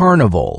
carnival.